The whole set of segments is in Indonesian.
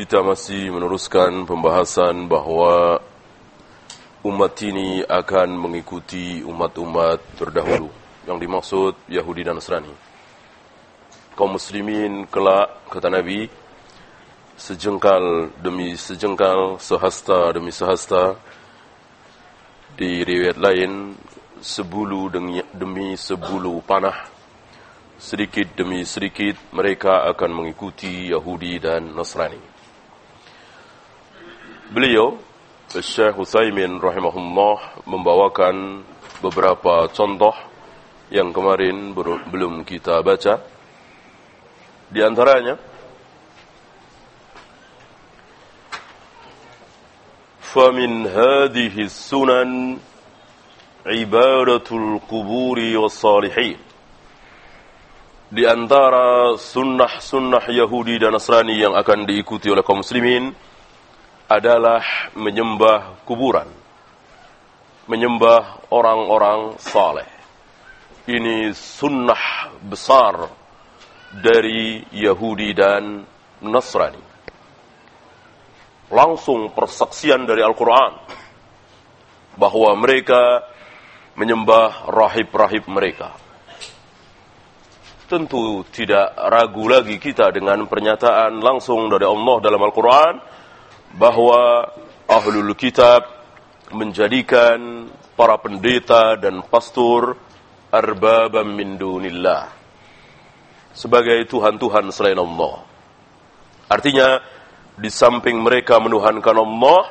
Kita masih meneruskan pembahasan bahwa umat ini akan mengikuti umat-umat terdahulu yang dimaksud Yahudi dan Nasrani. Kaum muslimin kelak kata Nabi sejengkal demi sejengkal, sehasta demi sehasta di riwayat lain sebulu demi, demi sebulu panah sedikit demi sedikit mereka akan mengikuti Yahudi dan Nasrani. Beliau, Syekh Utsaimin rahimahullah membawakan beberapa contoh yang kemarin belum kita baca. Di antaranya فمن هذه السنن عبادة القبور والصالحين di antara sunnah-sunnah Yahudi dan Nasrani yang akan diikuti oleh kaum muslimin adalah menyembah kuburan, menyembah orang-orang saleh. Ini sunnah besar dari Yahudi dan Nasrani. Langsung persaksian dari Al-Quran bahwa mereka menyembah rahib-rahib mereka. Tentu tidak ragu lagi kita dengan pernyataan langsung dari Allah dalam Al-Quran bahwa ahlul kitab menjadikan para pendeta dan pastor arbabam min dunillah sebagai tuhan-tuhan selain Allah. Artinya di samping mereka menuhankan Allah,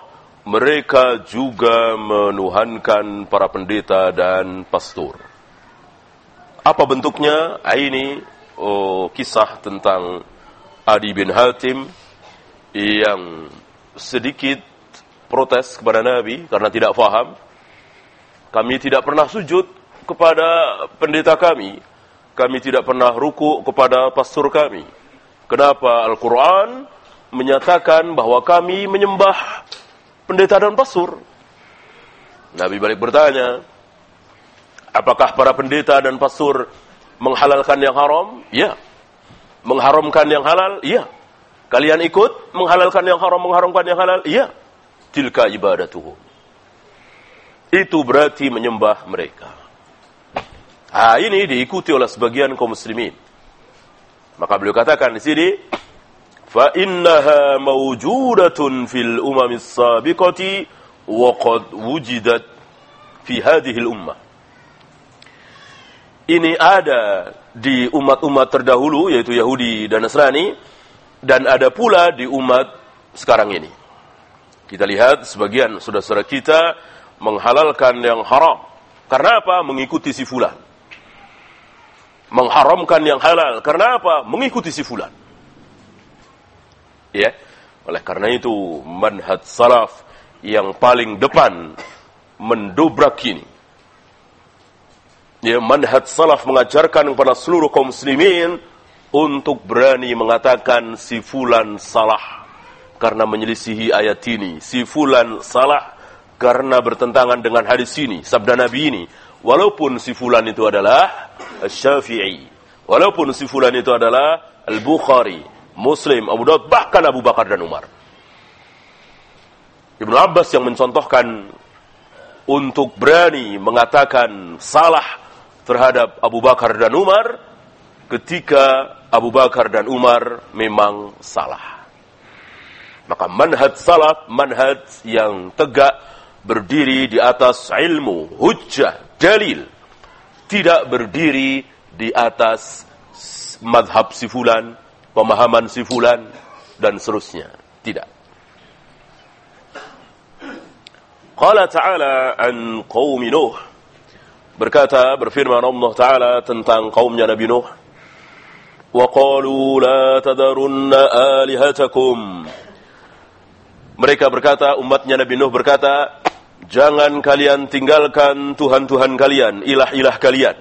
mereka juga menuhankan para pendeta dan pastor. Apa bentuknya? Ini oh, kisah tentang Adi bin Hatim yang sedikit protes kepada Nabi karena tidak faham. Kami tidak pernah sujud kepada pendeta kami. Kami tidak pernah ruku kepada pastor kami. Kenapa Al-Quran menyatakan bahwa kami menyembah pendeta dan pastor? Nabi balik bertanya, apakah para pendeta dan pastor menghalalkan yang haram? Ya. Mengharamkan yang halal? Ya. Kalian ikut menghalalkan yang haram, mengharamkan yang halal? Iya. Tilka ibadatuhum. Itu berarti menyembah mereka. Ah ini diikuti oleh sebagian kaum muslimin. Maka beliau katakan di sini, fa innaha mawjudatun fil umamis sabiqati wa qad wujidat fi hadhihi ummah. Ini ada di umat-umat terdahulu yaitu Yahudi dan Nasrani dan ada pula di umat sekarang ini. Kita lihat sebagian saudara-saudara kita menghalalkan yang haram. Karena apa? Mengikuti si fulan. Mengharamkan yang halal. Karena apa? Mengikuti si fulan. Ya. Oleh karena itu, manhaj salaf yang paling depan mendobrak ini. Ya, manhaj salaf mengajarkan kepada seluruh kaum muslimin untuk berani mengatakan si fulan salah karena menyelisihi ayat ini. Si fulan salah karena bertentangan dengan hadis ini, sabda Nabi ini. Walaupun si fulan itu adalah Syafi'i, walaupun si fulan itu adalah Al-Bukhari, Muslim, Abu Daud, bahkan Abu Bakar dan Umar. Ibnu Abbas yang mencontohkan untuk berani mengatakan salah terhadap Abu Bakar dan Umar ketika Abu Bakar dan Umar memang salah. Maka manhaj salaf, manhaj yang tegak berdiri di atas ilmu, hujjah, dalil. Tidak berdiri di atas madhab sifulan, pemahaman sifulan, dan seterusnya. Tidak. Qala ta'ala an qawmi Nuh. Berkata, berfirman Allah Ta'ala tentang kaumnya Nabi Nuh. وقالوا لا تذرن آلهتكم Mereka berkata, umatnya Nabi Nuh berkata, jangan kalian tinggalkan Tuhan-Tuhan kalian, ilah-ilah kalian.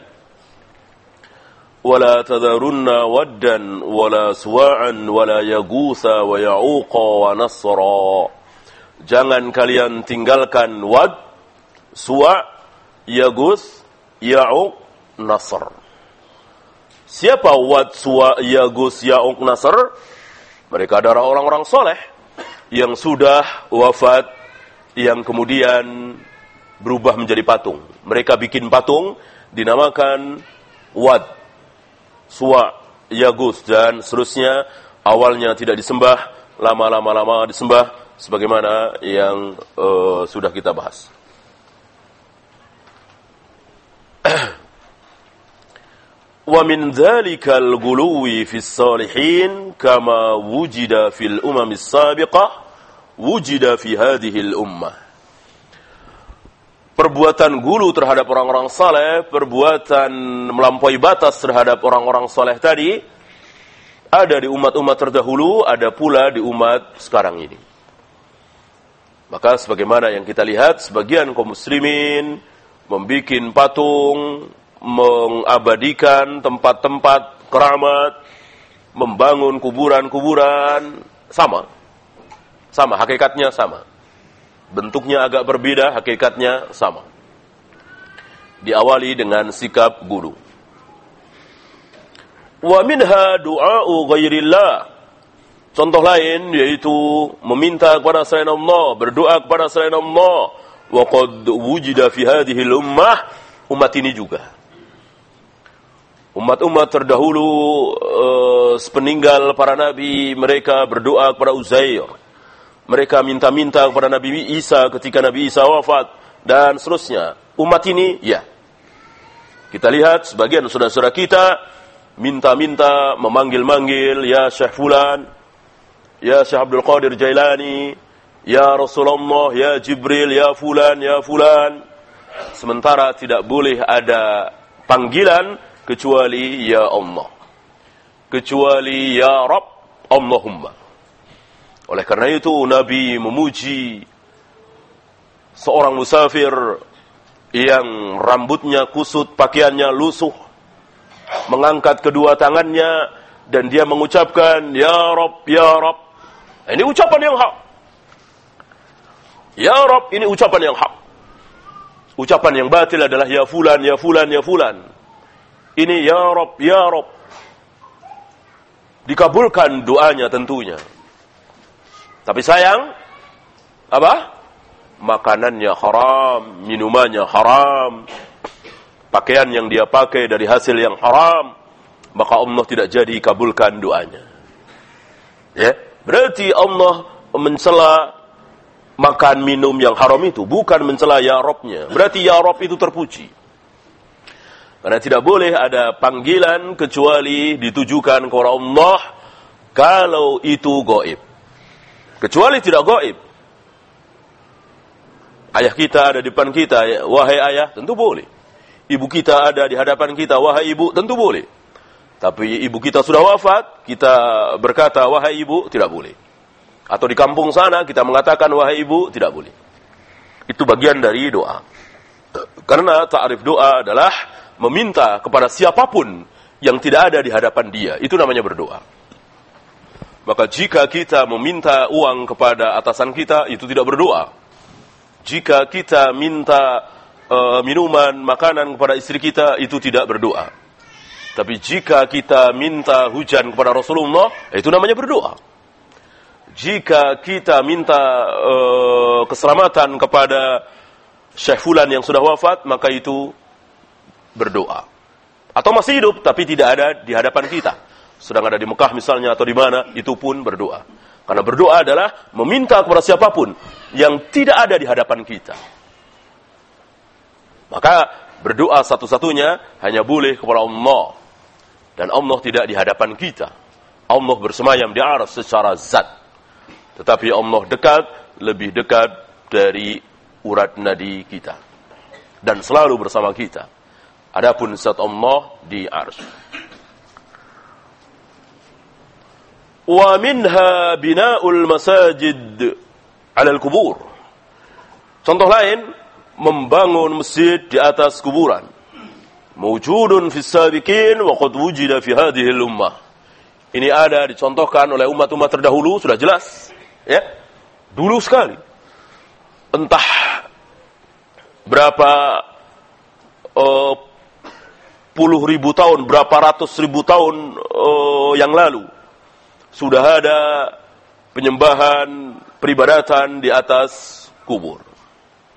Wala tadharunna waddan, wala suwa'an, wala yagutha, wa ya'uqa, wa nasra. Jangan kalian tinggalkan wad, suwa', yaguth, ya'uq, nasr. Siapa wad, suwa', yaguth, ya'uq, nasr? Mereka adalah orang-orang soleh yang sudah wafat yang kemudian berubah menjadi patung. Mereka bikin patung dinamakan Wad, Suwa, Yagus dan seterusnya. Awalnya tidak disembah, lama-lama lama disembah sebagaimana yang uh, sudah kita bahas. wa min الغلو guluwi fis salihin kama wujida fil umam وجد wujida fi hadhihi perbuatan gulu terhadap orang-orang saleh, perbuatan melampaui batas terhadap orang-orang saleh tadi ada di umat-umat terdahulu, ada pula di umat sekarang ini. Maka sebagaimana yang kita lihat, sebagian kaum muslimin membikin patung mengabadikan tempat-tempat keramat, membangun kuburan-kuburan, sama. Sama, hakikatnya sama. Bentuknya agak berbeda, hakikatnya sama. Diawali dengan sikap guru. Wa minha du'a'u ghairillah. Contoh lain yaitu meminta kepada selain Allah, berdoa kepada selain Allah. Wa qad wujida fi hadhihi ummah umat ini juga Umat-umat terdahulu uh, sepeninggal para nabi mereka berdoa kepada Uzair. Mereka minta-minta kepada Nabi Isa ketika Nabi Isa wafat dan seterusnya. Umat ini ya. Kita lihat sebagian saudara-saudara kita minta-minta memanggil-manggil ya Syekh Fulan, ya Syekh Abdul Qadir Jailani, ya Rasulullah, ya Jibril, ya Fulan, ya Fulan. Sementara tidak boleh ada panggilan kecuali ya Allah. Kecuali ya Rabb Allahumma. Oleh karena itu Nabi memuji seorang musafir yang rambutnya kusut, pakaiannya lusuh, mengangkat kedua tangannya dan dia mengucapkan ya Rabb ya Rabb. Ini ucapan yang hak. Ya Rabb ini ucapan yang hak. Ucapan yang batil adalah ya fulan ya fulan ya fulan. Ini ya Rob, ya Rob. Dikabulkan doanya tentunya. Tapi sayang, apa? Makanannya haram, minumannya haram, pakaian yang dia pakai dari hasil yang haram, maka Allah tidak jadi kabulkan doanya. Ya, berarti Allah mencela makan minum yang haram itu bukan mencela ya Robnya. Berarti ya Rob itu terpuji. Karena tidak boleh ada panggilan kecuali ditujukan kepada Allah kalau itu goib. Kecuali tidak goib. Ayah kita ada di depan kita, ya, wahai ayah, tentu boleh. Ibu kita ada di hadapan kita, wahai ibu, tentu boleh. Tapi ibu kita sudah wafat, kita berkata, wahai ibu, tidak boleh. Atau di kampung sana, kita mengatakan, wahai ibu, tidak boleh. Itu bagian dari doa. Karena ta'rif doa adalah meminta kepada siapa pun yang tidak ada di hadapan dia. Itu namanya berdoa. Maka jika kita meminta uang kepada atasan kita, itu tidak berdoa. Jika kita minta uh, minuman, makanan kepada istri kita, itu tidak berdoa. Tapi jika kita minta hujan kepada Rasulullah, itu namanya berdoa. Jika kita minta uh, keselamatan kepada Syekh Fulan yang sudah wafat, maka itu berdoa. Atau masih hidup tapi tidak ada di hadapan kita. Sedang ada di Mekah misalnya atau di mana, itu pun berdoa. Karena berdoa adalah meminta kepada siapa pun yang tidak ada di hadapan kita. Maka berdoa satu-satunya hanya boleh kepada Allah. Dan Allah tidak di hadapan kita. Allah bersemayam di aras secara zat. Tetapi Allah dekat, lebih dekat dari urat nadi kita. Dan selalu bersama kita. Adapun zat Allah di arsy. Wa minha bina'ul masajid alal kubur. Contoh lain, membangun masjid di atas kuburan. Mewujudun fis sabiqin wa qad wujida fi hadhihi ummah. Ini ada dicontohkan oleh umat-umat terdahulu sudah jelas, ya. Dulu sekali. Entah berapa uh, puluh ribu tahun, berapa ratus ribu tahun uh, yang lalu. Sudah ada penyembahan peribadatan di atas kubur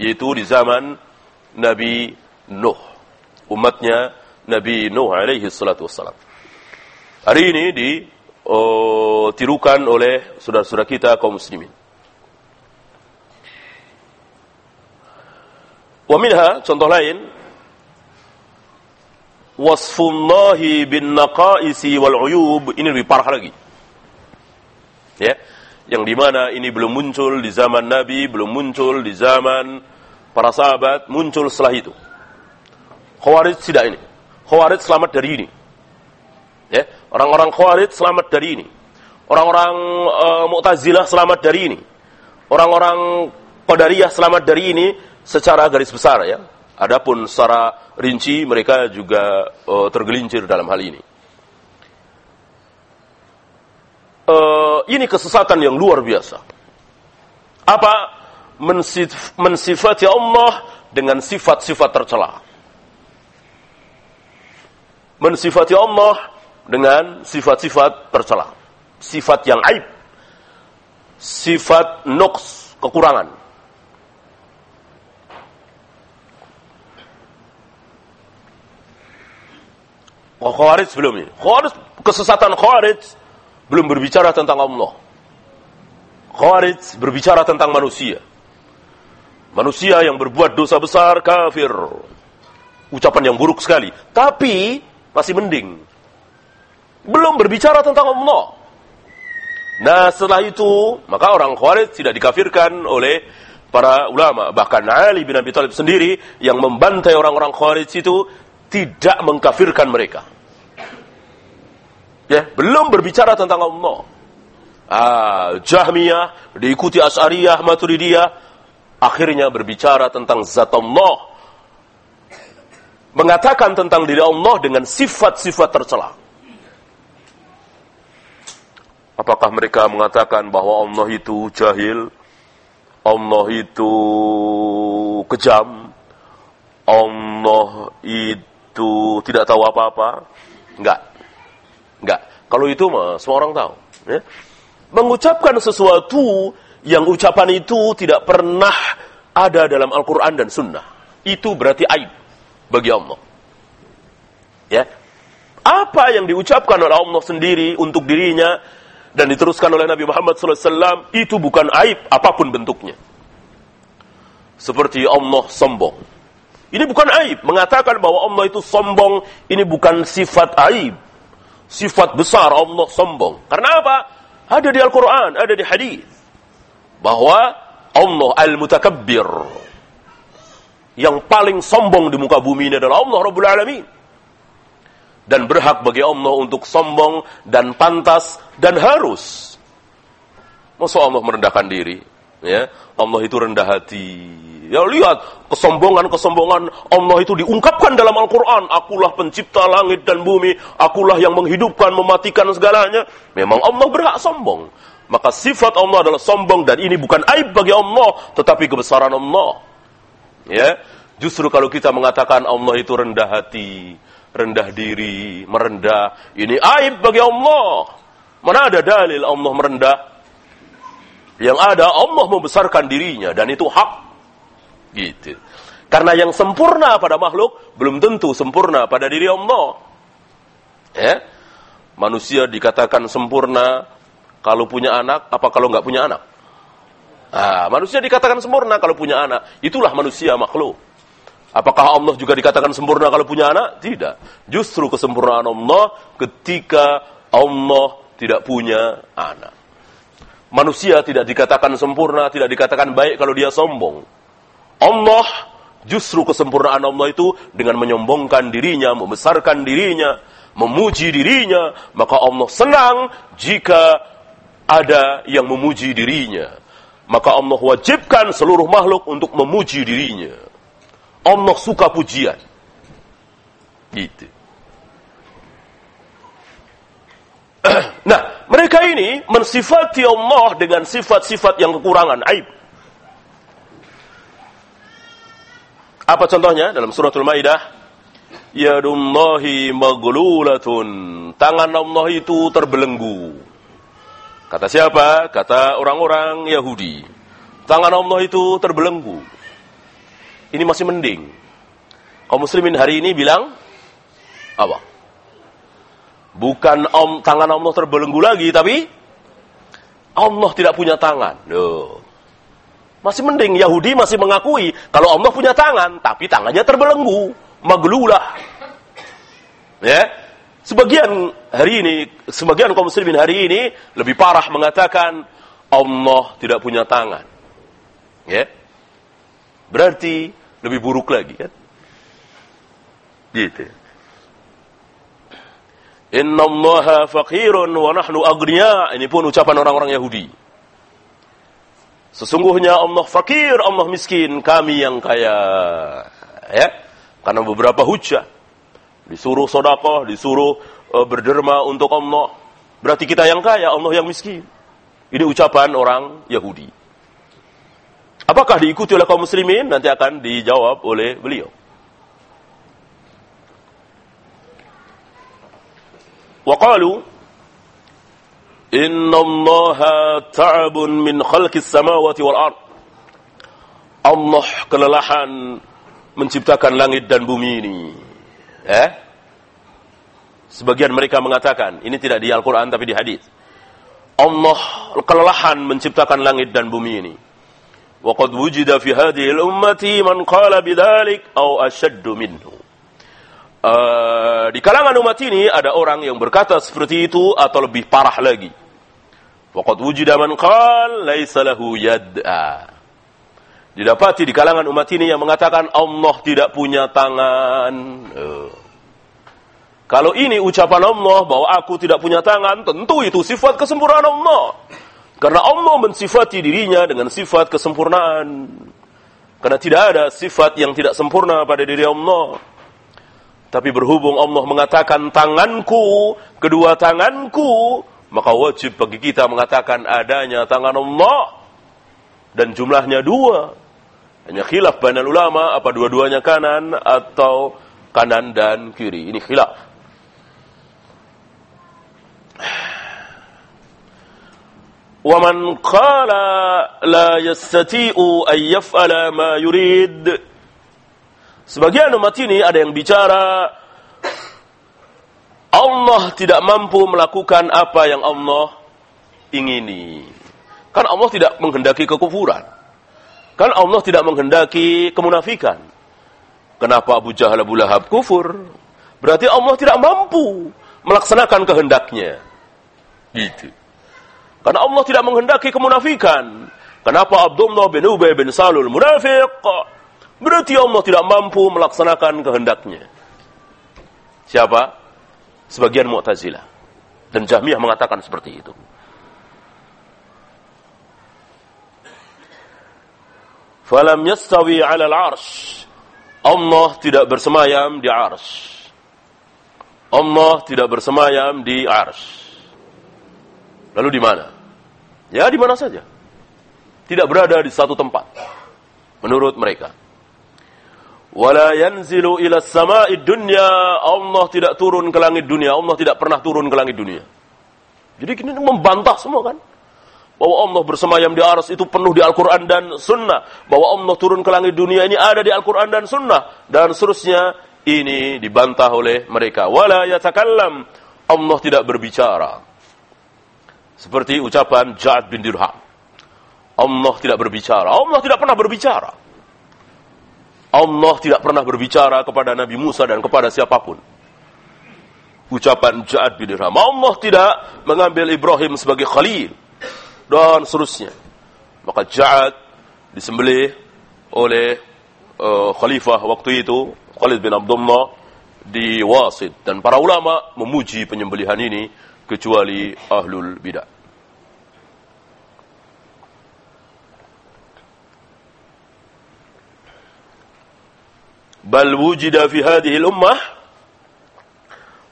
yaitu di zaman Nabi Nuh. Umatnya Nabi Nuh alaihi salatu wassalam. Hari ini ditirukan oh, oleh saudara-saudara kita kaum muslimin. Wa minha contoh lain wasfullahi bin naqaisi wal uyub ini lebih parah lagi ya yang di mana ini belum muncul di zaman Nabi, belum muncul di zaman para sahabat, muncul setelah itu. Khawarij tidak ini. Khawarij selamat dari ini. Ya, orang-orang Khawarij selamat dari ini. Orang-orang uh, Mu'tazilah selamat dari ini. Orang-orang Qadariyah selamat dari ini secara garis besar ya. Adapun secara rinci mereka juga uh, tergelincir dalam hal ini. uh, ini kesesatan yang luar biasa. Apa? Mensif, mensifati Allah dengan sifat-sifat tercela. Mensifati Allah dengan sifat-sifat tercela. Sifat yang aib. Sifat nuks, kekurangan. Khawarij sebelum ini. Khawarij, kesesatan Khawarij belum berbicara tentang Allah. Khawarij berbicara tentang manusia. Manusia yang berbuat dosa besar kafir. Ucapan yang buruk sekali. Tapi masih mending. Belum berbicara tentang Allah. Nah setelah itu, maka orang Khawarij tidak dikafirkan oleh para ulama. Bahkan Ali bin Abi Thalib sendiri yang membantai orang-orang Khawarij itu tidak mengkafirkan mereka. Ya, belum berbicara tentang Allah. Ah, Jahmiyah diikuti Asy'ariyah, Maturidiyah akhirnya berbicara tentang zat Allah. Mengatakan tentang diri Allah dengan sifat-sifat tercela. Apakah mereka mengatakan bahwa Allah itu jahil? Allah itu kejam? Allah itu tidak tahu apa-apa? Enggak. Enggak. Kalau itu mah semua orang tahu. Ya. Mengucapkan sesuatu yang ucapan itu tidak pernah ada dalam Al-Quran dan Sunnah. Itu berarti aib bagi Allah. Ya. Apa yang diucapkan oleh Allah sendiri untuk dirinya dan diteruskan oleh Nabi Muhammad SAW itu bukan aib apa pun bentuknya. Seperti Allah sombong. Ini bukan aib. Mengatakan bahwa Allah itu sombong, ini bukan sifat aib sifat besar Allah sombong. Karena apa? Ada di Al-Quran, ada di hadis bahwa Allah Al-Mutakabbir yang paling sombong di muka bumi ini adalah Allah Rabbul Alamin. Dan berhak bagi Allah untuk sombong dan pantas dan harus. Masa Allah merendahkan diri? Ya, Allah itu rendah hati. Ya lihat kesombongan-kesombongan Allah itu diungkapkan dalam Al-Quran. Akulah pencipta langit dan bumi. Akulah yang menghidupkan, mematikan segalanya. Memang Allah berhak sombong. Maka sifat Allah adalah sombong dan ini bukan aib bagi Allah, tetapi kebesaran Allah. Ya, justru kalau kita mengatakan Allah itu rendah hati, rendah diri, merendah, ini aib bagi Allah. Mana ada dalil Allah merendah? Yang ada Allah membesarkan dirinya dan itu hak Gitu. Karena yang sempurna pada makhluk belum tentu sempurna pada diri Allah. Ya. Manusia dikatakan sempurna kalau punya anak, apa kalau nggak punya anak? Nah, manusia dikatakan sempurna kalau punya anak. Itulah manusia makhluk. Apakah Allah juga dikatakan sempurna kalau punya anak? Tidak. Justru kesempurnaan Allah ketika Allah tidak punya anak. Manusia tidak dikatakan sempurna, tidak dikatakan baik kalau dia sombong. Allah justru kesempurnaan Allah itu dengan menyombongkan dirinya, membesarkan dirinya, memuji dirinya, maka Allah senang jika ada yang memuji dirinya. maka Allah wajibkan seluruh makhluk untuk memuji dirinya. Allah suka pujian. Gitu. Nah, mereka ini mensifati Allah dengan sifat-sifat yang kekurangan, aib. Apa contohnya dalam suratul Maidah? Yadullahi maghlulatun. Tangan Allah itu terbelenggu. Kata siapa? Kata orang-orang Yahudi. Tangan Allah itu terbelenggu. Ini masih mending. Kaum muslimin hari ini bilang apa? Bukan om, tangan Allah terbelenggu lagi, tapi Allah tidak punya tangan. Loh. Masih mending Yahudi masih mengakui kalau Allah punya tangan, tapi tangannya terbelenggu, maglulah. Ya. Sebagian hari ini, sebagian kaum muslimin hari ini lebih parah mengatakan Allah tidak punya tangan. Ya. Berarti lebih buruk lagi kan? Gitu. Inna allaha faqirun wa nahnu agniya. Ini pun ucapan orang-orang Yahudi. Sesungguhnya Allah fakir, Allah miskin, kami yang kaya. Ya, karena beberapa hujah. Disuruh sodakoh, disuruh uh, berderma untuk Allah. Berarti kita yang kaya, Allah yang miskin. Ini ucapan orang Yahudi. Apakah diikuti oleh kaum muslimin? Nanti akan dijawab oleh beliau. Waqalu إن الله تعب من خلق السماوات والأرض Allah kelelahan menciptakan langit dan bumi ini. Eh? Sebagian mereka mengatakan, ini tidak di Al-Quran tapi di hadis. Allah kelelahan menciptakan langit dan bumi ini. وقد وجد في هذه الأمة من قال بذلك أو أشد منه uh, di kalangan umat ini ada orang yang berkata seperti itu atau lebih parah lagi. Waqad wujida man qal laisa lahu yad'a. Didapati di kalangan umat ini yang mengatakan Allah tidak punya tangan. Uh. Kalau ini ucapan Allah bahwa aku tidak punya tangan, tentu itu sifat kesempurnaan Allah. Karena Allah mensifati dirinya dengan sifat kesempurnaan. Karena tidak ada sifat yang tidak sempurna pada diri Allah. Tapi berhubung Allah mengatakan tanganku, kedua tanganku, maka wajib bagi kita mengatakan adanya tangan Allah dan jumlahnya dua. Hanya khilaf banal ulama apa dua-duanya kanan atau kanan dan kiri. Ini khilaf. ومن قال لا يستطيع أن يفعل ما يريد Sebagian umat ini ada yang bicara Allah tidak mampu melakukan apa yang Allah ingini. Kan Allah tidak menghendaki kekufuran. Kan Allah tidak menghendaki kemunafikan. Kenapa Abu Jahal Abu Lahab kufur? Berarti Allah tidak mampu melaksanakan kehendaknya. Gitu. Karena Allah tidak menghendaki kemunafikan. Kenapa Abdullah bin Ubay bin Salul munafiq? Berarti Allah tidak mampu melaksanakan kehendaknya. Siapa? Sebagian Mu'tazilah. Dan Jahmiyah mengatakan seperti itu. Falam yastawi 'ala al-'arsy. Allah tidak bersemayam di arsy. Allah tidak bersemayam di arsy. Lalu di mana? Ya di mana saja. Tidak berada di satu tempat. Menurut mereka wala yanzilu ila sama'i dunya. Allah tidak turun ke langit dunia. Allah tidak pernah turun ke langit dunia. Jadi ini membantah semua kan? Bahwa Allah bersemayam di aras itu penuh di Al-Quran dan Sunnah. Bahwa Allah turun ke langit dunia ini ada di Al-Quran dan Sunnah. Dan seterusnya ini dibantah oleh mereka. Wala yatakallam. Allah tidak berbicara. Seperti ucapan Ja'ad bin Dirham. Allah tidak berbicara. Allah tidak pernah berbicara Allah tidak pernah berbicara kepada Nabi Musa dan kepada siapa pun. Ucapan Ja'ad bin Dirham. Allah tidak mengambil Ibrahim sebagai khalil. Dan seterusnya. Maka Ja'ad disembelih oleh uh, khalifah waktu itu, Khalid bin Abdullah di Wasid. Dan para ulama memuji penyembelihan ini kecuali ahlul bidah. Bal wujida fi hadhihi ummah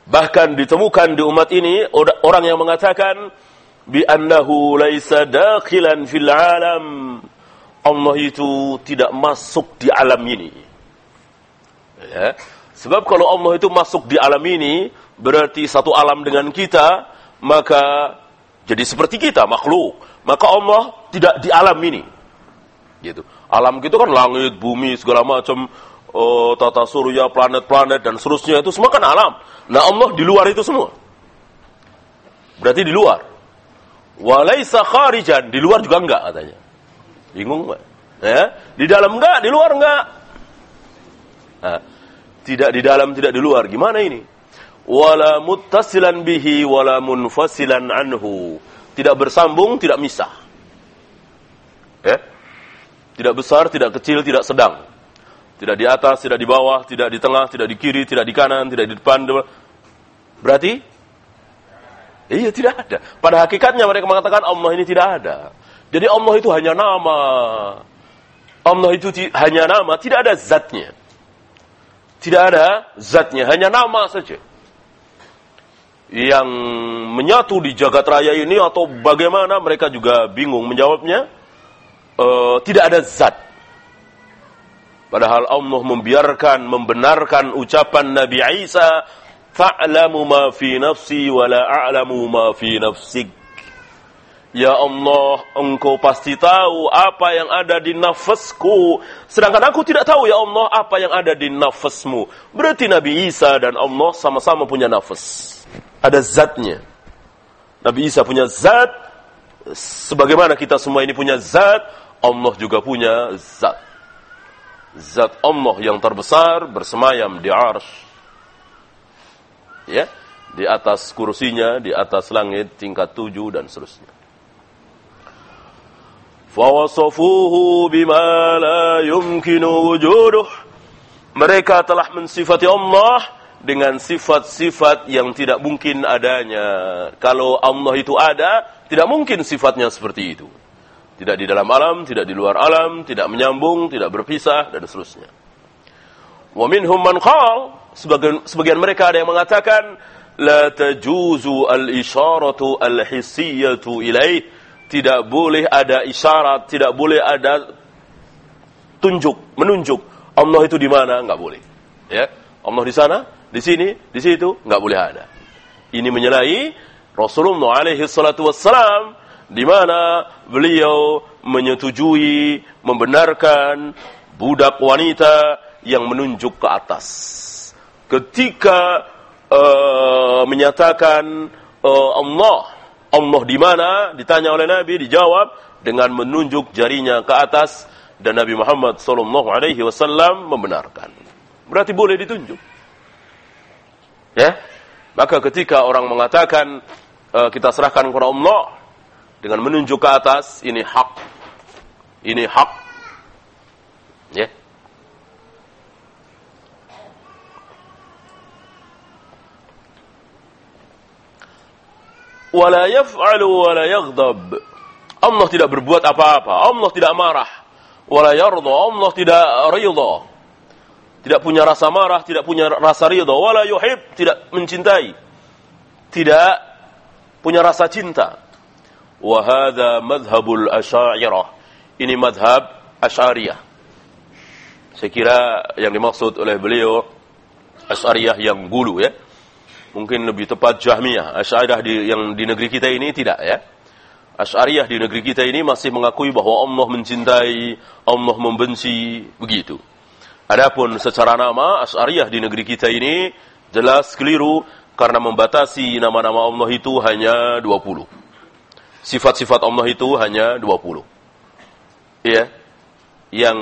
bahkan ditemukan di umat ini orang yang mengatakan bi annahu laisa dakhilan fil alam. Allah itu tidak masuk di alam ini. Ya. Sebab kalau Allah itu masuk di alam ini berarti satu alam dengan kita maka jadi seperti kita makhluk. Maka Allah tidak di alam ini. Gitu. Alam gitu kan langit bumi segala macam oh, tata surya, planet-planet dan seterusnya itu semua kan alam. Nah Allah di luar itu semua. Berarti di luar. Walaisa kharijan, di luar juga enggak katanya. Bingung enggak? Ya, di dalam enggak, di luar enggak. Nah, tidak di dalam, tidak di luar. Gimana ini? Wala muttasilan bihi wala munfasilan anhu. Tidak bersambung, tidak misah. Ya? Tidak besar, tidak kecil, tidak sedang. Tidak di atas, tidak di bawah, tidak di tengah, tidak di kiri, tidak di kanan, tidak di depan. Berarti? Iya, tidak ada. Pada hakikatnya mereka mengatakan Allah ini tidak ada. Jadi Allah itu hanya nama. Allah itu hanya nama, tidak ada zatnya. Tidak ada zatnya, hanya nama saja. Yang menyatu di jagat raya ini atau bagaimana mereka juga bingung menjawabnya. Uh, tidak ada zat Padahal Allah membiarkan, membenarkan ucapan Nabi Isa, "Fa'lamu ma fi nafsi wa la a'lamu ma fi nafsik." Ya Allah, engkau pasti tahu apa yang ada di nafasku. Sedangkan aku tidak tahu ya Allah apa yang ada di nafasmu. Berarti Nabi Isa dan Allah sama-sama punya nafas. Ada zatnya. Nabi Isa punya zat. Sebagaimana kita semua ini punya zat. Allah juga punya zat zat Allah yang terbesar bersemayam di arsh. Ya, di atas kursinya, di atas langit tingkat tujuh dan seterusnya. Fawasafuhu bima la yumkinu wujuduh. Mereka telah mensifati Allah dengan sifat-sifat yang tidak mungkin adanya. Kalau Allah itu ada, tidak mungkin sifatnya seperti itu. Tidak di dalam alam, tidak di luar alam, tidak menyambung, tidak berpisah, dan seterusnya. Wa minhum man qal, sebagian, sebagian mereka ada yang mengatakan, La tajuzu al-isharatu al-hissiyatu ilaih. Tidak boleh ada isyarat, tidak boleh ada tunjuk, menunjuk. Allah itu di mana? Enggak boleh. Ya, Allah di sana, di sini, di situ, enggak boleh ada. Ini menyalahi Rasulullah alaihi salatu wassalam di mana beliau menyetujui, membenarkan budak wanita yang menunjuk ke atas. Ketika uh, menyatakan uh, Allah, Allah di mana? Ditanya oleh Nabi, dijawab dengan menunjuk jarinya ke atas dan Nabi Muhammad sallallahu alaihi wasallam membenarkan. Berarti boleh ditunjuk. Ya? Maka ketika orang mengatakan uh, kita serahkan kepada Allah, dengan menunjuk ke atas ini hak. Ini hak. Ya. Yeah. wala yaf'alu wala yaghdab. Allah tidak berbuat apa-apa. Allah tidak marah. Wala yarda. Allah tidak ridha. Tidak punya rasa marah tidak punya rasa ridha. Wala yuhib. Tidak mencintai. Tidak punya rasa cinta Wahada madhabul asyairah. Ini madhab asyariyah. Saya kira yang dimaksud oleh beliau asyariyah yang gulu ya. Mungkin lebih tepat jahmiyah. Asyariyah di, yang di negeri kita ini tidak ya. Asyariyah di negeri kita ini masih mengakui bahwa Allah mencintai, Allah membenci, begitu. Adapun secara nama Asyariyah di negeri kita ini jelas keliru karena membatasi nama-nama Allah itu hanya 20 sifat-sifat Allah itu hanya 20. Ya. Yang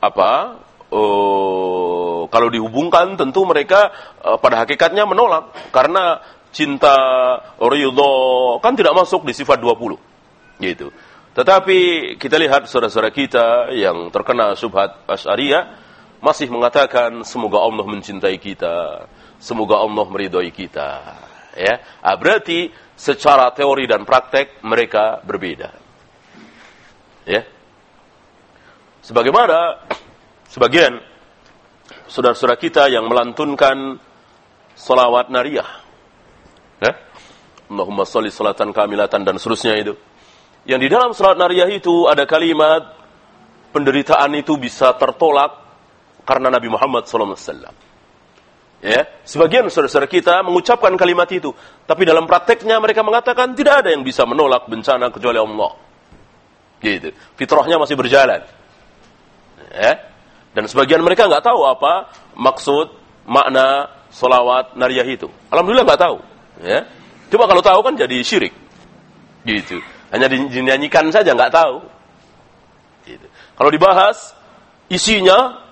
apa? Uh, kalau dihubungkan tentu mereka uh, pada hakikatnya menolak karena cinta ridho kan tidak masuk di sifat 20. Gitu. Tetapi kita lihat saudara-saudara kita yang terkena subhat Asy'ariyah masih mengatakan semoga Allah mencintai kita, semoga Allah meridhoi kita. Ya, ah, berarti secara teori dan praktek mereka berbeda. Ya. Sebagaimana sebagian saudara-saudara kita yang melantunkan salawat nariyah. Ya? Allahumma salli salatan kamilatan dan seterusnya itu. Yang di dalam salawat nariyah itu ada kalimat penderitaan itu bisa tertolak karena Nabi Muhammad SAW. Ya, sebagian saudara-saudara kita mengucapkan kalimat itu, tapi dalam prakteknya mereka mengatakan tidak ada yang bisa menolak bencana kecuali Allah. Gitu. Fitrahnya masih berjalan. Ya. Dan sebagian mereka nggak tahu apa maksud makna solawat nariyah itu. Alhamdulillah nggak tahu. Ya. Coba kalau tahu kan jadi syirik. Gitu. Hanya dinyanyikan saja nggak tahu. Gitu. Kalau dibahas isinya,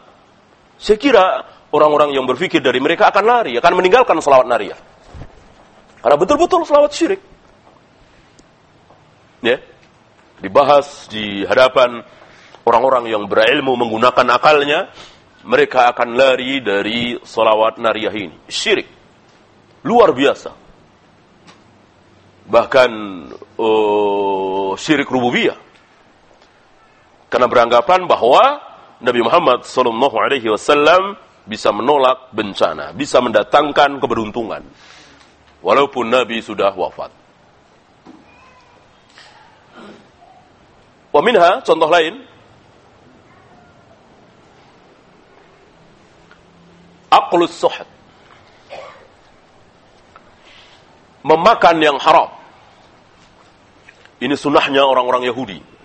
saya kira orang-orang yang berpikir dari mereka akan lari, akan meninggalkan solawat nariyah. Karena betul-betul solawat syirik. Ya. Dibahas di hadapan orang-orang yang berilmu menggunakan akalnya, mereka akan lari dari solawat nariyah ini. Syirik. Luar biasa. Bahkan uh, syirik rububiyah. Karena beranggapan bahwa Nabi Muhammad Sallallahu Alaihi Wasallam bisa menolak bencana, bisa mendatangkan keberuntungan, walaupun Nabi sudah wafat. Waminha contoh lain aklus suhad. Memakan yang haram. Ini sunnahnya orang-orang Yahudi.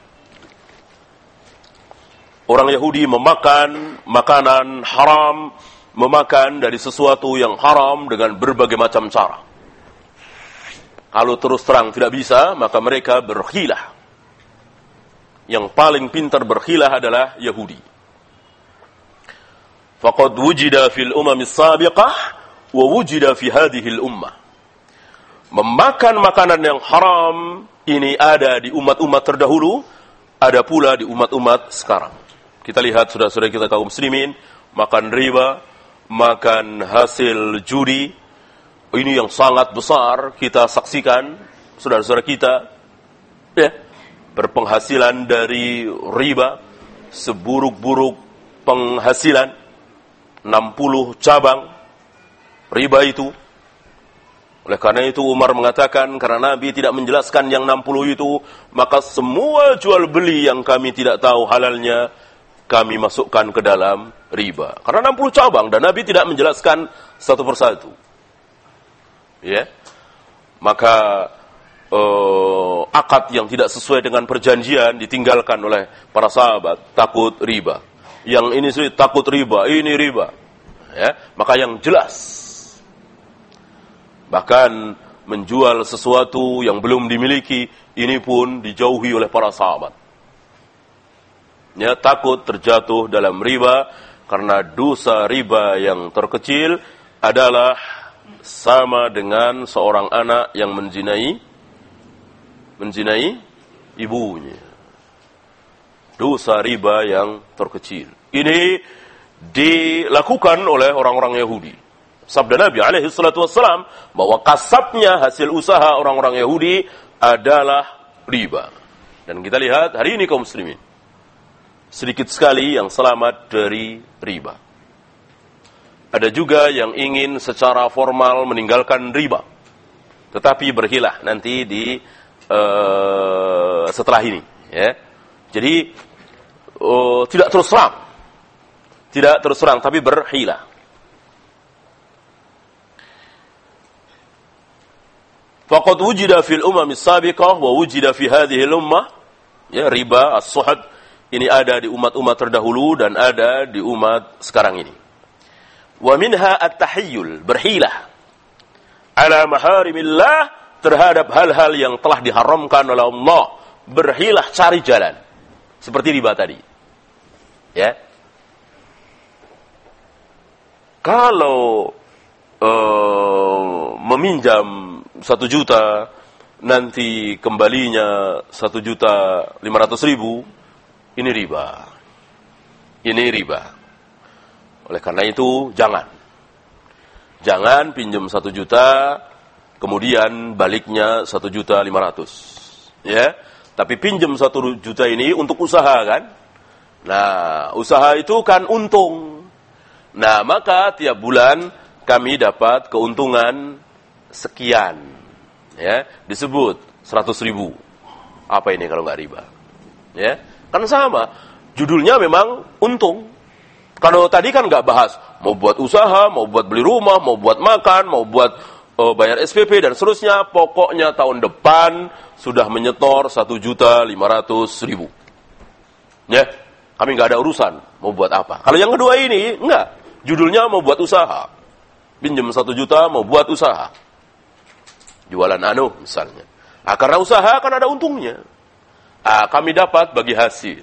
Orang Yahudi memakan makanan haram, memakan dari sesuatu yang haram dengan berbagai macam cara. Kalau terus terang tidak bisa, maka mereka berkhilah. Yang paling pintar berkhilah adalah Yahudi faqad wujida fil umam sabiqah wa wujida fi hadhihi ummah. Memakan makanan yang haram ini ada di umat-umat terdahulu, ada pula di umat-umat sekarang. Kita lihat saudara-saudara kita kaum muslimin makan riba, makan hasil judi. Ini yang sangat besar kita saksikan saudara-saudara kita ya, berpenghasilan dari riba seburuk-buruk penghasilan 60 cabang riba itu. Oleh karena itu Umar mengatakan karena Nabi tidak menjelaskan yang 60 itu, maka semua jual beli yang kami tidak tahu halalnya kami masukkan ke dalam riba. Karena 60 cabang dan Nabi tidak menjelaskan satu persatu. Ya. Maka uh, akad yang tidak sesuai dengan perjanjian ditinggalkan oleh para sahabat takut riba yang ini sulit takut riba, ini riba. Ya, maka yang jelas. Bahkan menjual sesuatu yang belum dimiliki ini pun dijauhi oleh para sahabat. Ya, takut terjatuh dalam riba karena dosa riba yang terkecil adalah sama dengan seorang anak yang menzinai menzinai ibunya dosa riba yang terkecil. Ini dilakukan oleh orang-orang Yahudi. Sabda Nabi alaihi salatu wassalam bahwa kasabnya hasil usaha orang-orang Yahudi adalah riba. Dan kita lihat hari ini kaum muslimin. Sedikit sekali yang selamat dari riba. Ada juga yang ingin secara formal meninggalkan riba. Tetapi berhilah nanti di uh, setelah ini. Ya. Jadi uh, tidak terus terang. Tidak terus terang, tapi berhila. Faqad wujida fil umam sabiqah wa wujida fi hadhihi ummah ya riba as-suhad ini ada di umat-umat terdahulu dan ada di umat sekarang ini. Wa minha at-tahayyul berhilah ala maharimillah terhadap hal-hal yang telah diharamkan oleh Allah berhilah cari jalan seperti riba tadi Ya. Kalau uh, meminjam satu juta, nanti kembalinya satu juta lima ratus ribu, ini riba. Ini riba. Oleh karena itu, jangan. Jangan pinjam satu juta, kemudian baliknya satu juta lima ratus. Ya, tapi pinjam satu juta ini untuk usaha kan? Nah, usaha itu kan untung. Nah, maka tiap bulan kami dapat keuntungan sekian. Ya, disebut 100 ribu. Apa ini kalau nggak riba? Ya, kan sama. Judulnya memang untung. Kalau tadi kan nggak bahas mau buat usaha, mau buat beli rumah, mau buat makan, mau buat uh, bayar SPP dan seterusnya. Pokoknya tahun depan sudah menyetor satu juta lima ratus ribu. Ya, kami nggak ada urusan mau buat apa. Kalau yang kedua ini enggak, judulnya mau buat usaha, pinjam satu juta mau buat usaha, jualan anu misalnya. Ah, karena usaha kan ada untungnya. Ah, kami dapat bagi hasil.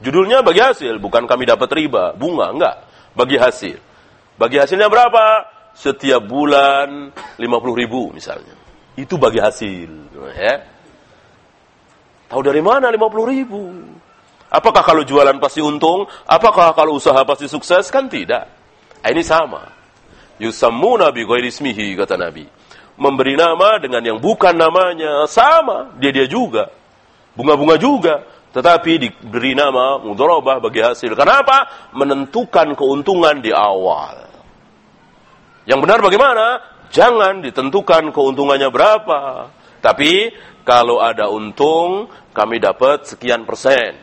Judulnya bagi hasil, bukan kami dapat riba, bunga, enggak. Bagi hasil. Bagi hasilnya berapa? Setiap bulan 50 ribu misalnya. Itu bagi hasil. Ya. Tahu dari mana 50 ribu? Apakah kalau jualan pasti untung? Apakah kalau usaha pasti sukses? Kan tidak. Nah, ini sama. Yusammuna bi ismihi, kata Nabi. Memberi nama dengan yang bukan namanya. Sama. Dia-dia juga. Bunga-bunga juga tetapi diberi nama mudharabah bagi hasil. Kenapa? Menentukan keuntungan di awal. Yang benar bagaimana? Jangan ditentukan keuntungannya berapa. Tapi kalau ada untung, kami dapat sekian persen.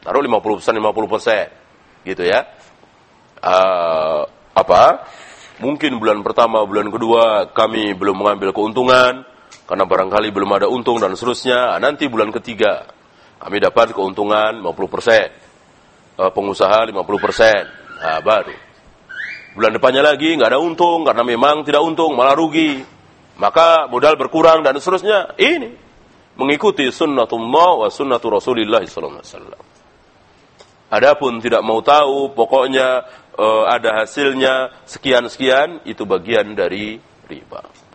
Taruh 50 persen, 50 persen. Gitu ya. Uh, apa? Mungkin bulan pertama, bulan kedua kami belum mengambil keuntungan. Karena barangkali belum ada untung dan seterusnya. Nanti bulan ketiga kami dapat keuntungan 50 persen, eh, pengusaha 50 persen, nah, baru. Bulan depannya lagi nggak ada untung karena memang tidak untung malah rugi, maka modal berkurang dan seterusnya. Ini mengikuti sunnatullah wa sunnatu Rasulillah sallallahu. Adapun tidak mau tahu, pokoknya uh, ada hasilnya sekian-sekian, itu bagian dari riba.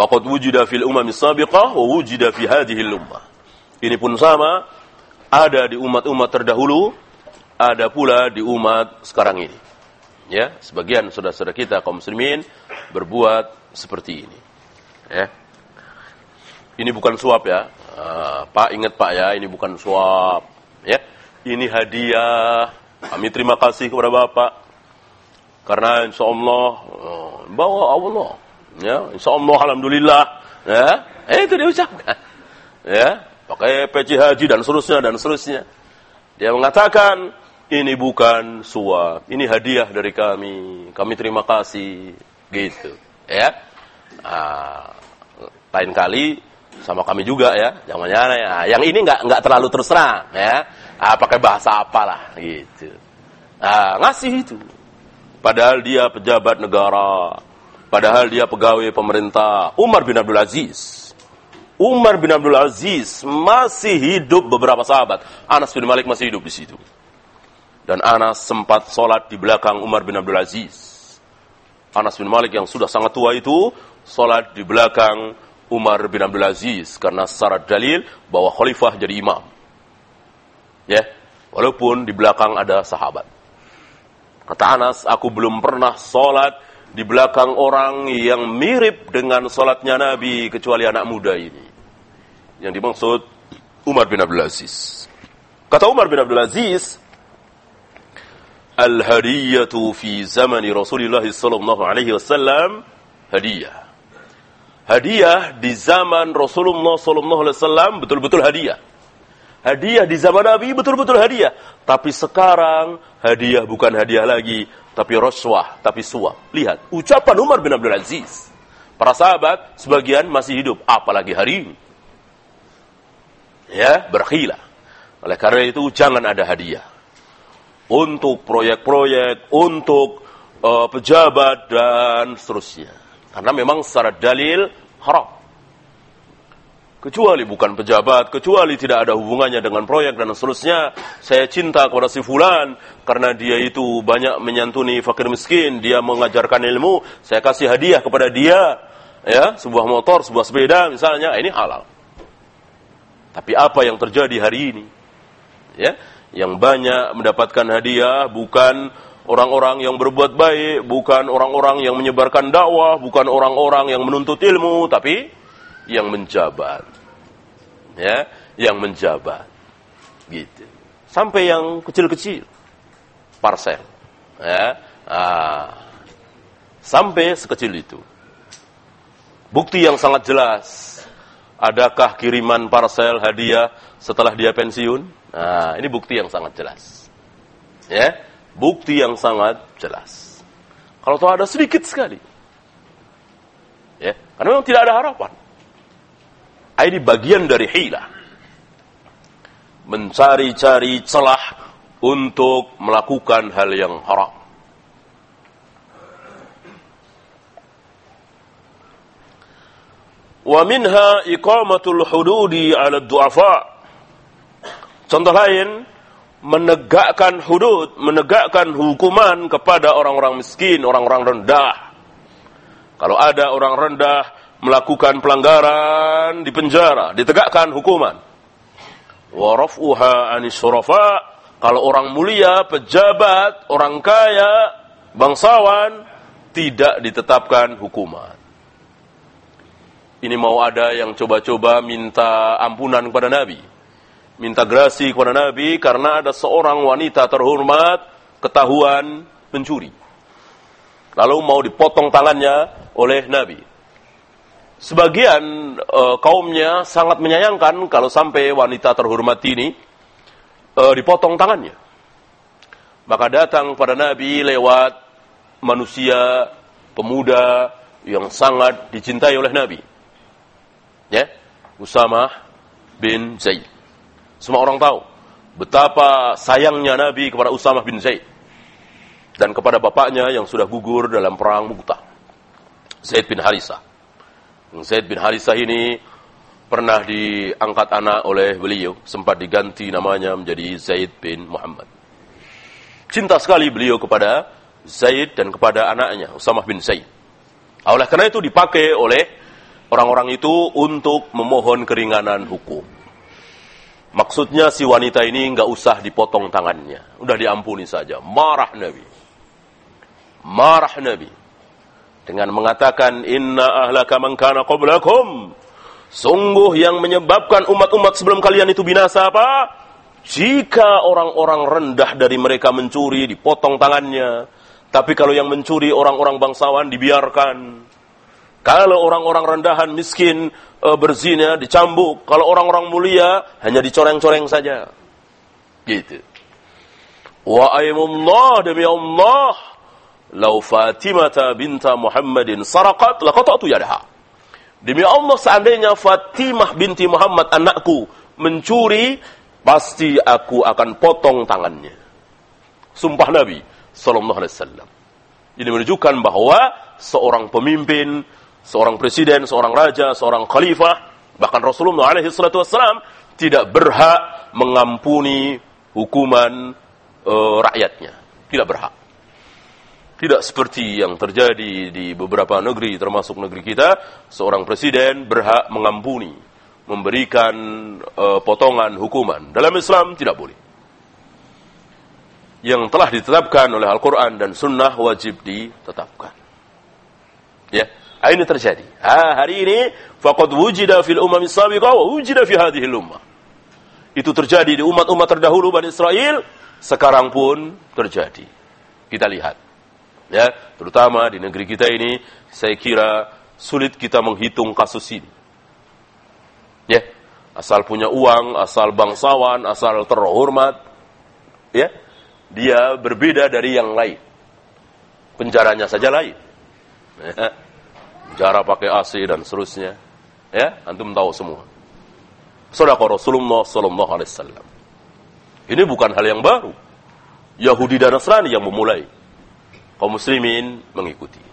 Waqad wujida fil umam sabiqah wa wujida fi ummah. Ini pun sama ada di umat-umat terdahulu, ada pula di umat sekarang ini. Ya, sebagian saudara-saudara kita kaum muslimin berbuat seperti ini. Ya. Ini bukan suap ya. Uh, Pak ingat Pak ya, ini bukan suap. Ya. Ini hadiah. Kami terima kasih kepada Bapak. Karena insya Allah uh, bawa Allah Ya, insya Allah alhamdulillah. Ya, eh, itu dia ucapkan. Ya, pakai peci haji dan seterusnya dan seterusnya. Dia mengatakan ini bukan suap, ini hadiah dari kami. Kami terima kasih, gitu. Ya, ah, lain kali sama kami juga ya, jangan ya. Yang ini nggak nggak terlalu terus terang, ya. Ah, pakai bahasa apalah, gitu. Ah, ngasih itu. Padahal dia pejabat negara, Padahal dia pegawai pemerintah Umar bin Abdul Aziz. Umar bin Abdul Aziz masih hidup beberapa sahabat. Anas bin Malik masih hidup di situ. Dan Anas sempat sholat di belakang Umar bin Abdul Aziz. Anas bin Malik yang sudah sangat tua itu sholat di belakang Umar bin Abdul Aziz karena secara dalil bahwa khalifah jadi imam. Ya, walaupun di belakang ada sahabat. Kata Anas, aku belum pernah sholat di belakang orang yang mirip dengan sholatnya Nabi kecuali anak muda ini. Yang dimaksud Umar bin Abdul Aziz. Kata Umar bin Abdul Aziz, Al-hadiyatu fi zamani Rasulullah sallallahu alaihi wasallam hadiah. Hadiah di zaman Rasulullah sallallahu alaihi wasallam betul-betul hadiah. Hadiah di zaman Nabi betul-betul hadiah. Tapi sekarang hadiah bukan hadiah lagi, tapi roswah, tapi suap. Lihat, ucapan Umar bin Abdul Aziz. Para sahabat sebagian masih hidup, apalagi hari ini. Ya, berkhila. Oleh karena itu jangan ada hadiah. Untuk proyek-proyek, untuk uh, pejabat dan seterusnya. Karena memang secara dalil haram kecuali bukan pejabat, kecuali tidak ada hubungannya dengan proyek dan seterusnya. Saya cinta kepada si fulan karena dia itu banyak menyantuni fakir miskin, dia mengajarkan ilmu, saya kasih hadiah kepada dia, ya, sebuah motor, sebuah sepeda misalnya, ini halal. Tapi apa yang terjadi hari ini? Ya, yang banyak mendapatkan hadiah bukan orang-orang yang berbuat baik, bukan orang-orang yang menyebarkan dakwah, bukan orang-orang yang menuntut ilmu, tapi yang menjabat. Ya, yang menjabat. Gitu. Sampai yang kecil-kecil. Parsel. Ya. Ah. Sampai sekecil itu. Bukti yang sangat jelas. Adakah kiriman parcel hadiah setelah dia pensiun? Nah, ini bukti yang sangat jelas. Ya, bukti yang sangat jelas. Kalau tahu ada sedikit sekali. Ya, karena memang tidak ada harapan. Ini bagian dari hilah. Mencari-cari celah untuk melakukan hal yang haram. Wa minha iqamatul hududi 'ala du'afa. Contoh lain, menegakkan hudud, menegakkan hukuman kepada orang-orang miskin, orang-orang rendah. Kalau ada orang rendah melakukan pelanggaran di penjara, ditegakkan hukuman. Wa raf'uha Kalau orang mulia, pejabat, orang kaya, bangsawan tidak ditetapkan hukuman. Ini mau ada yang coba-coba minta ampunan kepada Nabi. Minta grasi kepada Nabi karena ada seorang wanita terhormat ketahuan mencuri. Lalu mau dipotong tangannya oleh Nabi. Sebagian e, kaumnya sangat menyayangkan kalau sampai wanita terhormat ini e, dipotong tangannya. Maka datang pada Nabi lewat manusia pemuda yang sangat dicintai oleh Nabi ya Usama bin Zaid. Semua orang tahu betapa sayangnya Nabi kepada Usama bin Zaid dan kepada bapaknya yang sudah gugur dalam perang Mu'tah. Zaid bin Harithah. Zaid bin Harithah ini pernah diangkat anak oleh beliau, sempat diganti namanya menjadi Zaid bin Muhammad. Cinta sekali beliau kepada Zaid dan kepada anaknya, Usama bin Zaid. Oleh karena itu dipakai oleh orang-orang itu untuk memohon keringanan hukum. Maksudnya si wanita ini nggak usah dipotong tangannya, udah diampuni saja. Marah Nabi, marah Nabi dengan mengatakan Inna ahlaka man kana qablakum. Sungguh yang menyebabkan umat-umat sebelum kalian itu binasa apa? Jika orang-orang rendah dari mereka mencuri, dipotong tangannya. Tapi kalau yang mencuri orang-orang bangsawan dibiarkan. Kalau orang-orang rendahan miskin e, berzina dicambuk, kalau orang-orang mulia hanya dicoreng-coreng saja. Gitu. Wa aimullah demi Allah, lau Fatimah binta Muhammadin sarakat laqata'tu yadaha. Demi Allah seandainya Fatimah binti Muhammad anakku mencuri, pasti aku akan potong tangannya. Sumpah Nabi sallallahu alaihi wasallam. Ini menunjukkan bahwa seorang pemimpin seorang presiden, seorang raja, seorang khalifah, bahkan Rasulullah alaihi wassalam tidak berhak mengampuni hukuman e, rakyatnya. Tidak berhak. Tidak seperti yang terjadi di beberapa negeri, termasuk negeri kita, seorang presiden berhak mengampuni, memberikan e, potongan hukuman. Dalam Islam tidak boleh. Yang telah ditetapkan oleh Al-Quran dan Sunnah wajib ditetapkan. Ya. Ah, ini terjadi. Ha, hari ini faqad wujida fil umam sabiqah wa wujida fi hadhihi ummah. Itu terjadi di umat-umat terdahulu Bani Israel, sekarang pun terjadi. Kita lihat. Ya, terutama di negeri kita ini saya kira sulit kita menghitung kasus ini. Ya, asal punya uang, asal bangsawan, asal terhormat, ya, dia berbeda dari yang lain. Penjaranya saja lain. Ya cara pakai AC dan seterusnya. Ya, antum tahu semua. Sedekah Rasulullah sallallahu alaihi wasallam. Ini bukan hal yang baru. Yahudi dan Nasrani yang memulai. Kaum muslimin mengikuti.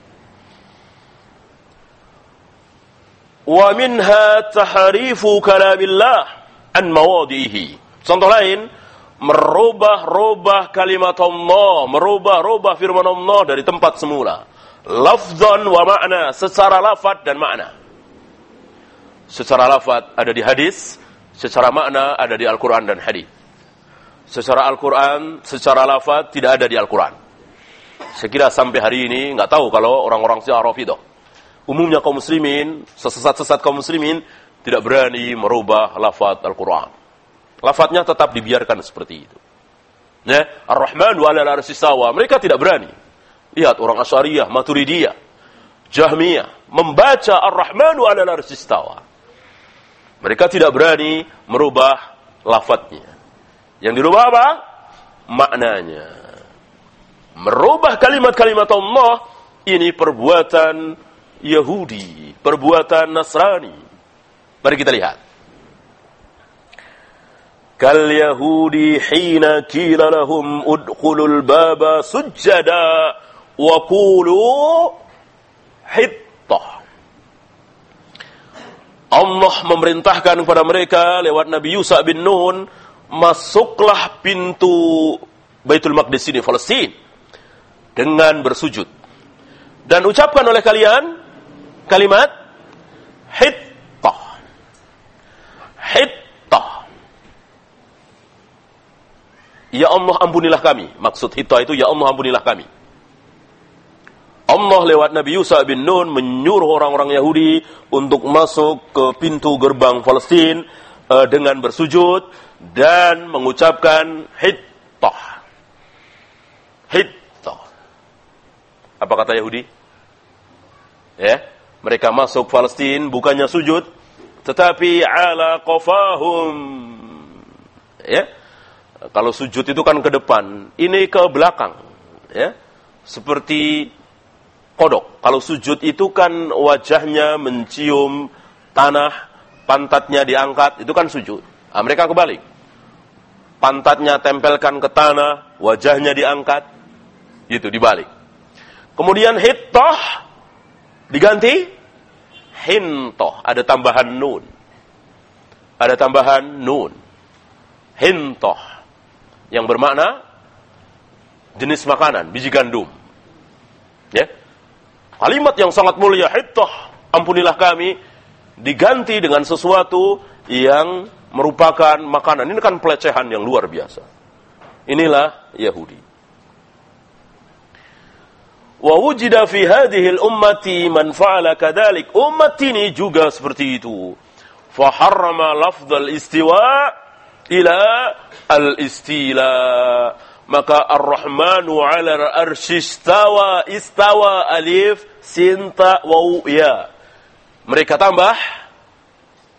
Wa minha tahrifu kalamillah an mawadihi. Contoh lain, merubah-rubah kalimat Allah, merubah-rubah firman Allah dari tempat semula lafzan wa makna, secara lafad dan makna. Secara lafad ada di hadis, secara makna ada di Al-Quran dan hadis. Secara Al-Quran, secara lafad tidak ada di Al-Quran. Saya kira sampai hari ini nggak tahu kalau orang-orang Syiah Rafidah. Umumnya kaum muslimin, sesat-sesat kaum muslimin tidak berani merubah lafaz Al-Qur'an. Lafaznya tetap dibiarkan seperti itu. Ya, Ar-Rahman wa 'alal Mereka tidak berani. Lihat orang Asy'ariyah, Maturidiyah, Jahmiyah membaca Ar-Rahman wa 'alal Mereka tidak berani merubah lafadznya. Yang dirubah apa? Maknanya. Merubah kalimat-kalimat Allah ini perbuatan Yahudi, perbuatan Nasrani. Mari kita lihat. Kal Yahudi hina kila lahum udkhulul baba sujjada wa qulu hittah. Allah memerintahkan kepada mereka lewat Nabi Yusuf bin Nun, masuklah pintu Baitul Maqdis ini, Palestina, dengan bersujud. Dan ucapkan oleh kalian kalimat hittah. Hittah. Ya Allah ampunilah kami. Maksud hittah itu ya Allah ampunilah kami. Allah lewat Nabi Yusuf bin Nun menyuruh orang-orang Yahudi untuk masuk ke pintu gerbang Palestina uh, dengan bersujud dan mengucapkan hittah. Hittah. Apa kata Yahudi? Ya, mereka masuk Palestina bukannya sujud tetapi ala qafahum. Ya. Kalau sujud itu kan ke depan, ini ke belakang. Ya. Seperti kodok. Kalau sujud itu kan wajahnya mencium tanah, pantatnya diangkat, itu kan sujud. Nah, mereka kebalik. Pantatnya tempelkan ke tanah, wajahnya diangkat, itu dibalik. Kemudian hittah diganti hintoh, ada tambahan nun. Ada tambahan nun. Hintoh yang bermakna jenis makanan, biji gandum. Ya. Kalimat yang sangat mulia, hittah, ampunilah kami, diganti dengan sesuatu yang merupakan makanan. Ini kan pelecehan yang luar biasa. Inilah Yahudi. Wa wujida fi hadhihi ummati man fa'ala kadhalik. Umat ini juga seperti itu. Faharrama lafdhal istiwa ila al-istila maka Ar-Rahmanu 'ala arsy istawa alif sinta waw ya. Mereka tambah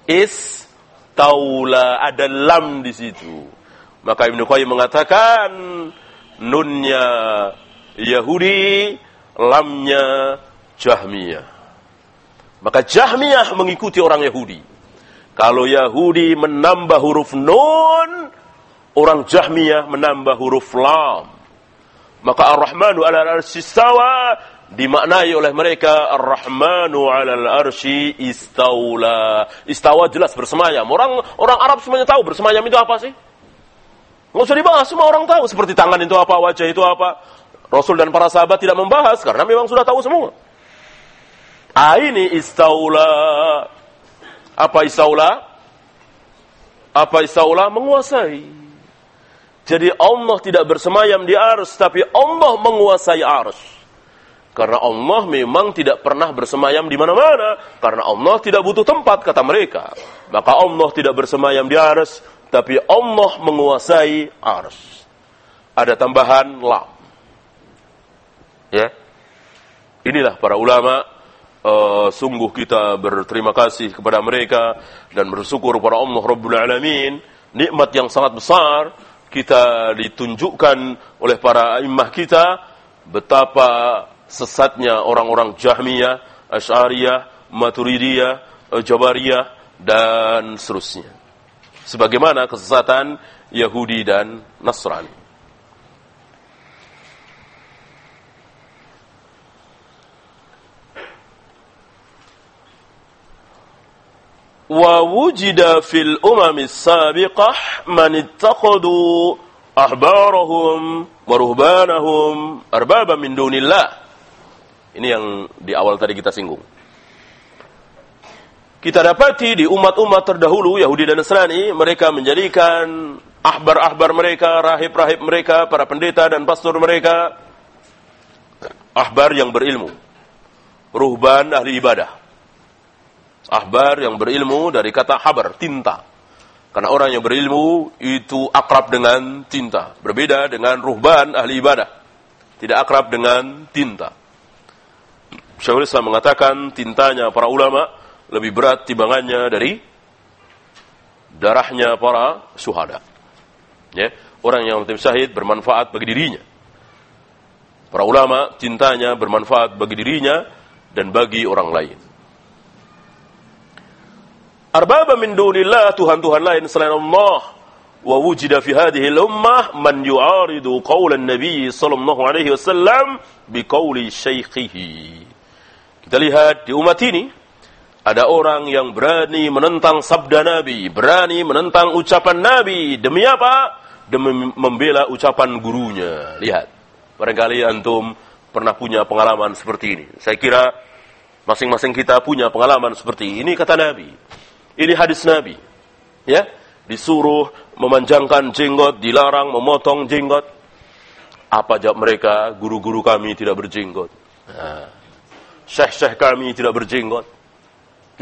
is taula ada lam di situ. Maka Ibnu Qayyim mengatakan nunnya Yahudi, lamnya Jahmiyah. Maka Jahmiyah mengikuti orang Yahudi. Kalau Yahudi menambah huruf nun, orang Jahmiyah menambah huruf lam. Maka Ar-Rahmanu ala arsy istawa dimaknai oleh mereka Ar-Rahmanu ala arsy istaula. Istawa jelas bersemayam. Orang orang Arab semuanya tahu bersemayam itu apa sih? Nggak usah dibahas, semua orang tahu. Seperti tangan itu apa, wajah itu apa. Rasul dan para sahabat tidak membahas karena memang sudah tahu semua. Ini istaula. Apa istaula? Apa istaula? Menguasai. Jadi Allah tidak bersemayam di ars, tapi Allah menguasai ars. Karena Allah memang tidak pernah bersemayam di mana-mana. Karena Allah tidak butuh tempat, kata mereka. Maka Allah tidak bersemayam di ars, tapi Allah menguasai ars. Ada tambahan lam. Ya. Inilah para ulama uh, sungguh kita berterima kasih kepada mereka dan bersyukur kepada Allah Rabbul Alamin nikmat yang sangat besar kita ditunjukkan oleh para imam kita betapa sesatnya orang-orang Jahmiyah, Asy'ariyah, Maturidiyah, Jabariyah dan seterusnya. Sebagaimana kesesatan Yahudi dan Nasrani. wa wujida fil umami sabiqah man ittaqadu ahbarahum أربابا من arbaba min dunillah. Ini yang di awal tadi kita singgung. Kita dapati di umat-umat terdahulu Yahudi dan Nasrani mereka menjadikan ahbar-ahbar mereka, rahib-rahib mereka, para pendeta dan pastor mereka ahbar yang berilmu, ruhban ahli ibadah. Ahbar yang berilmu dari kata habar, tinta. Karena orang yang berilmu itu akrab dengan tinta. Berbeda dengan ruhban ahli ibadah. Tidak akrab dengan tinta. Syekhul Islam mengatakan tintanya para ulama lebih berat timbangannya dari darahnya para syuhada. Ya, orang yang mati syahid bermanfaat bagi dirinya. Para ulama cintanya bermanfaat bagi dirinya dan bagi orang lain. Arbaba min dunillah Tuhan-Tuhan lain selain Allah wa wujida fi hadhihi al-ummah man yu'aridu qawl an-nabi sallallahu alaihi wasallam bi qawli syaikhihi. Kita lihat di umat ini ada orang yang berani menentang sabda Nabi, berani menentang ucapan Nabi. Demi apa? Demi membela ucapan gurunya. Lihat. Barangkali antum pernah punya pengalaman seperti ini. Saya kira masing-masing kita punya pengalaman seperti ini kata Nabi. Ini hadis Nabi. Ya, disuruh memanjangkan jenggot, dilarang memotong jenggot. Apa jawab mereka? Guru-guru kami tidak berjenggot. Nah, syekh-syekh kami tidak berjenggot.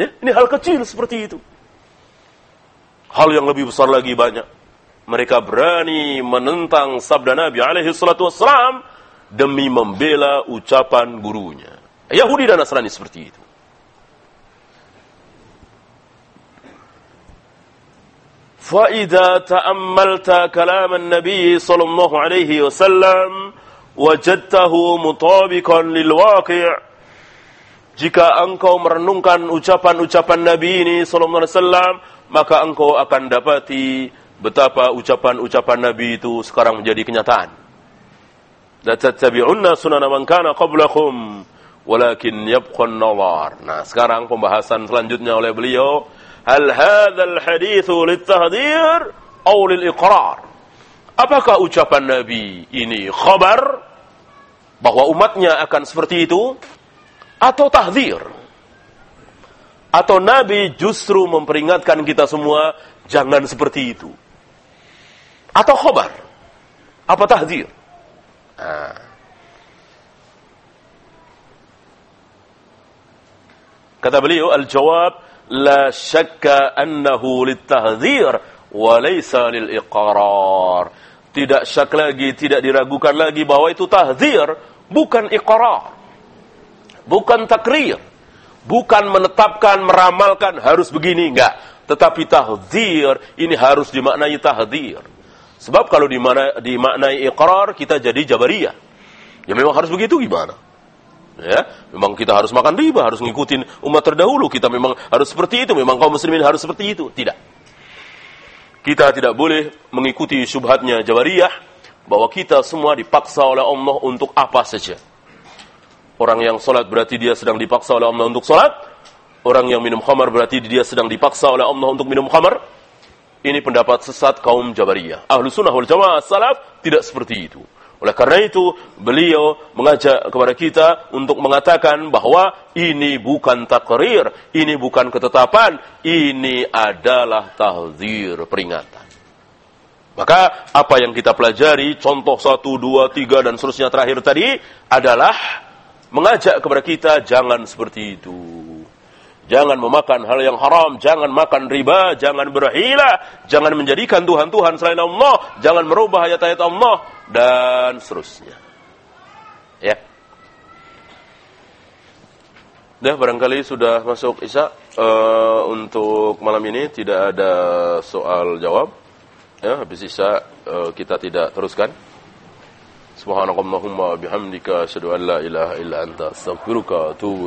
Ya, ini hal kecil seperti itu. Hal yang lebih besar lagi banyak. Mereka berani menentang sabda Nabi alaihi salatu wassalam demi membela ucapan gurunya. Yahudi dan Nasrani seperti itu. فإذا تأملت كلام النبي صلى الله عليه وسلم وجدته مطابقا للواقع jika engkau merenungkan ucapan-ucapan Nabi ini sallallahu alaihi wasallam maka engkau akan dapati betapa ucapan-ucapan Nabi itu sekarang menjadi kenyataan la tattabi'unna sunana man kana qablakum walakin yabqa an-nazar nah sekarang pembahasan selanjutnya oleh beliau hal hadzal hadithu litahdhir aw lil iqrar apakah ucapan Nabi ini khabar bahwa umatnya akan seperti itu? Atau tahdir atau Nabi justru memperingatkan kita semua jangan seperti itu? Atau khabar? Apa tahdir nah. kata beliau al-jawab la syakka annahu litahdhir wa laysa lil iqrar tidak syak lagi tidak diragukan lagi bahwa itu tahdzir bukan iqrar bukan takrir, bukan menetapkan, meramalkan harus begini, enggak. Tetapi tahdzir ini harus dimaknai tahdzir. Sebab kalau di mana, dimaknai iqrar kita jadi jabariyah. Ya memang harus begitu gimana? Ya, memang kita harus makan riba, harus ngikutin umat terdahulu, kita memang harus seperti itu, memang kaum muslimin harus seperti itu. Tidak. Kita tidak boleh mengikuti syubhatnya Jabariyah bahwa kita semua dipaksa oleh Allah untuk apa saja. Orang yang sholat berarti dia sedang dipaksa oleh Allah untuk sholat. Orang yang minum khamar berarti dia sedang dipaksa oleh Allah untuk minum khamar. Ini pendapat sesat kaum Jabariyah. Ahlu sunnah wal jamaah salaf tidak seperti itu. Oleh karena itu, beliau mengajak kepada kita untuk mengatakan bahwa ini bukan takrir, ini bukan ketetapan, ini adalah tahzir, peringatan. Maka apa yang kita pelajari, contoh satu, dua, tiga, dan seterusnya terakhir tadi adalah mengajak kepada kita jangan seperti itu. Jangan memakan hal yang haram, jangan makan riba, jangan berhila, jangan menjadikan Tuhan-Tuhan selain Allah, jangan merubah ayat-ayat Allah, dan seterusnya. Ya. Dah barangkali sudah masuk Isya uh, untuk malam ini tidak ada soal jawab. Ya, habis Isya uh, kita tidak teruskan. Subhanakallahumma bihamdika asyhadu an la ilaha illa anta astaghfiruka wa atubu